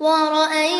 ورأيت